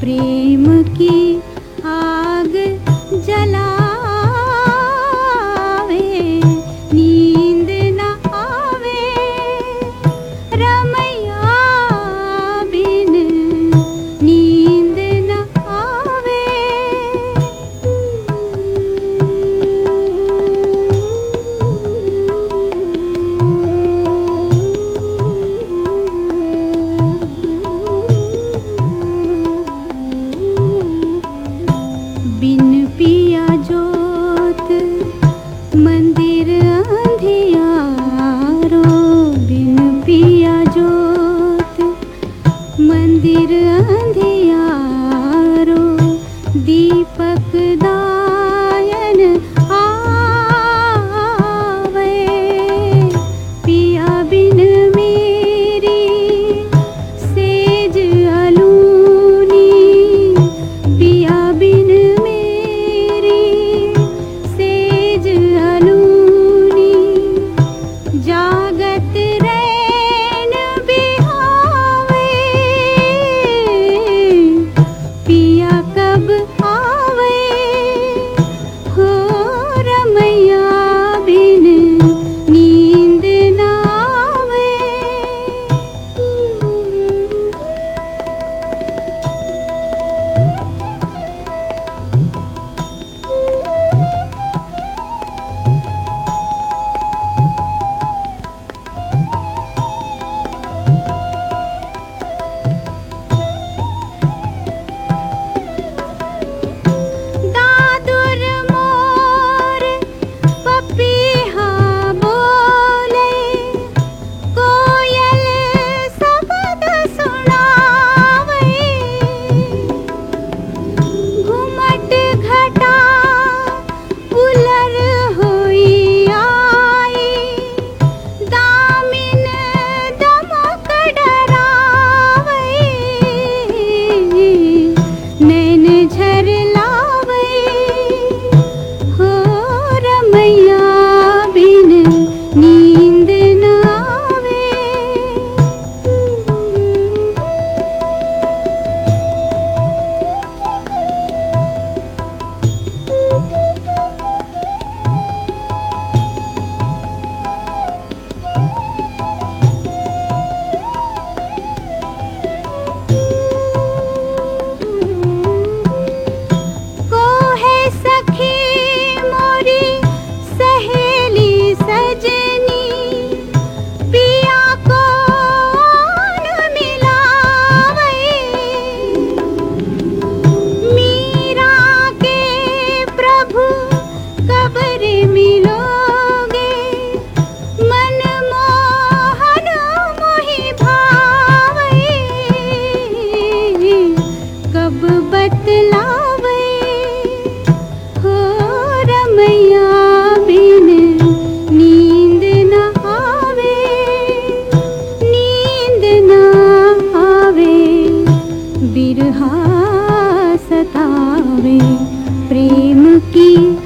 प्रेम प्रेम की